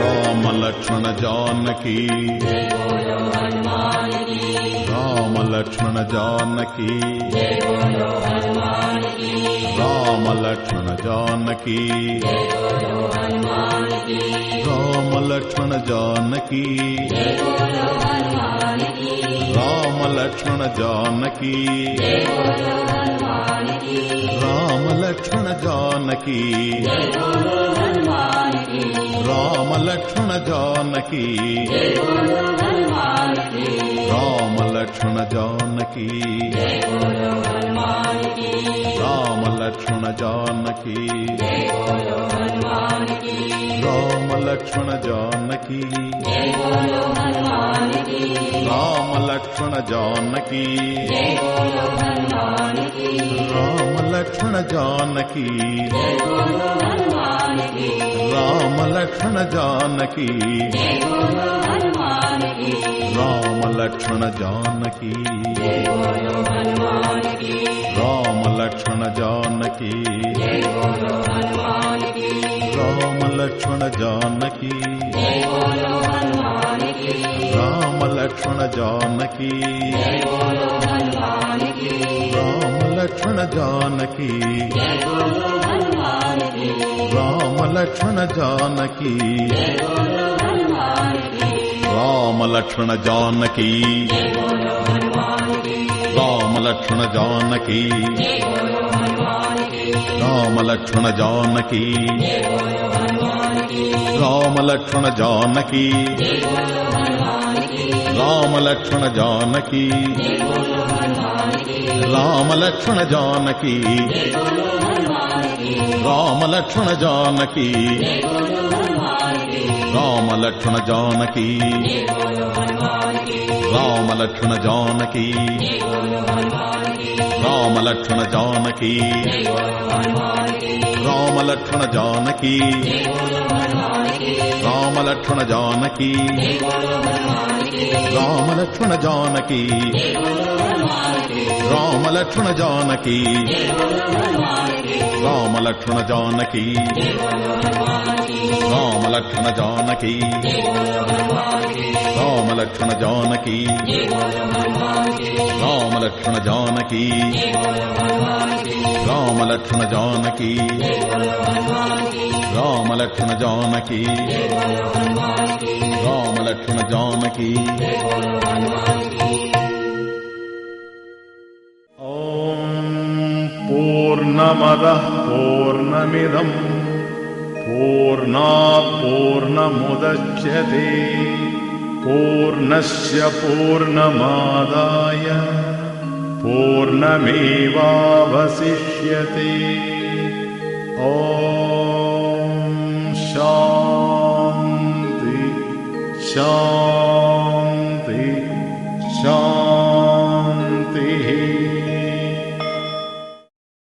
राम लक्ष्मण जानकी। राम लक्ष्मण जानकी। राम लक्ष्मण जानकी। राम लक्ष्मण जानकी। राम लक्ष्मण जानकी। राम लक्ष्मण जानकी లక్ష్మణ జానకి రామ లక్ష్మణ జానకి రామ లక్ష్మణ జానకి రామ లక్ష్మణ జానకి రామ లక్ష్మణ జానకి రామ లక్ష్మణ జానకి రామ లక్ష్మణ జానకి రామ లక్ష్మణ జానకి రామ లక్ష్మణ జానకి రామ లక్ష్మణ జానకి రామ లక్ష్మణ జానకి రామ లక్ష్మణ జానకి రామ లక్ష్మణ జానకి రామ లక్ష్మణ జానకి రామ లక్ష్మణ జానకి రామ లక్ష్మణ జానకి రామ లక్ష్మణ జానకి రామ లక్ష్మణ జానకి రామ లక్ష్మణ జానకి रामलक्ष्मण जानकी। रामलक्ष्मण जानकी। रामलक्ष्मण जानकी। रामलक्ष्मण जानकी। राम लक्ष्मण जानकी। राम लक्ष्मण जानकी। राम लक्ष्मण जानकी। राम लक्ष्मण जानकी। राम लक्ष्मण जानकी। राम लक्ष्मण जानकी। राम लक्ष्मण जानकी। राम लक्ष्मण जानकी। राम लक्ष्मण जानकी। जानकी। पूर्णमदः पूर्णमिदम्। पूर्णात् पूर्णमुदच्यते पूर्णस्य पूर्णमादाय। पूर्णमेवावशिष्यते ॐ शान्ति शान्ति